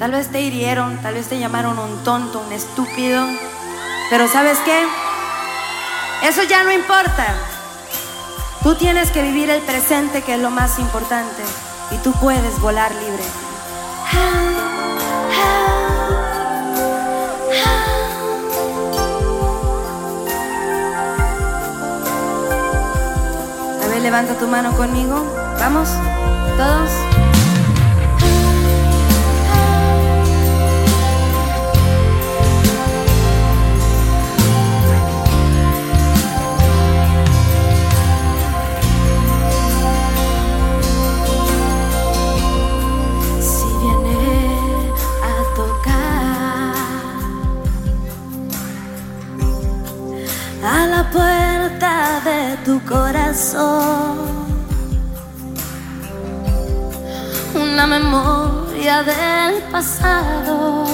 Tal vez te hirieron, tal vez te llamaron un tonto, un estúpido. Pero ¿sabes qué? Eso ya no importa. Tú tienes que vivir el presente, que es lo más importante. Y tú puedes volar libre. A ver, levanta tu mano conmigo. Vamos, todos. Corazón una memoria del pasado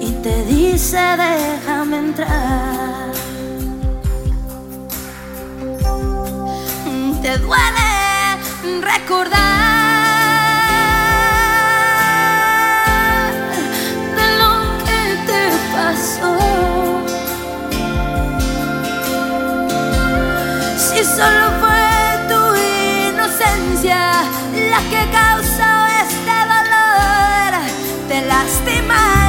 y te dice déjame entrar. Te duele recordar causó este dolor, te lastima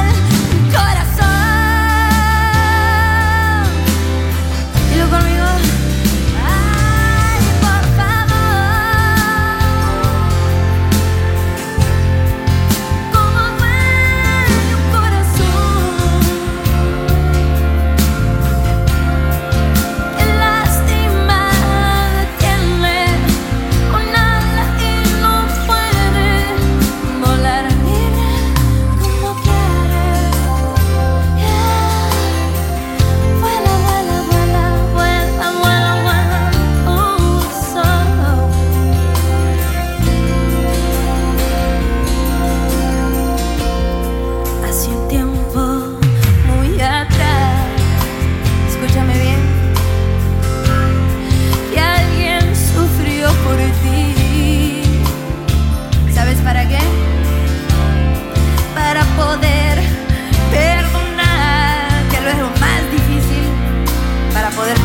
poder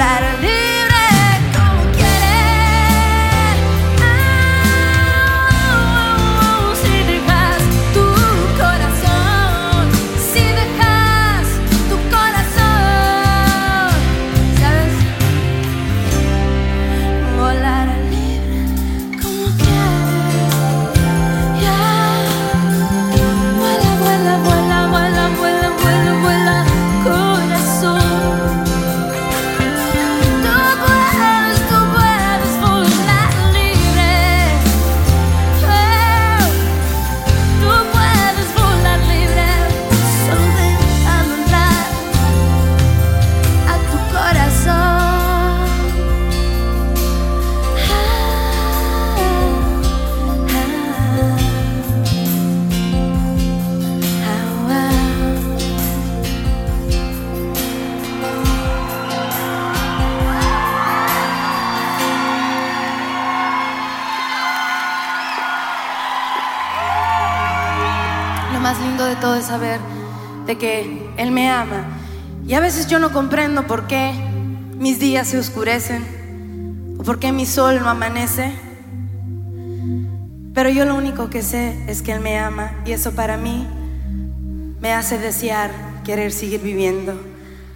light todo es saber de que Él me ama. Y a veces yo no comprendo por qué mis días se oscurecen o por qué mi sol no amanece. Pero yo lo único que sé es que Él me ama y eso para mí me hace desear querer seguir viviendo.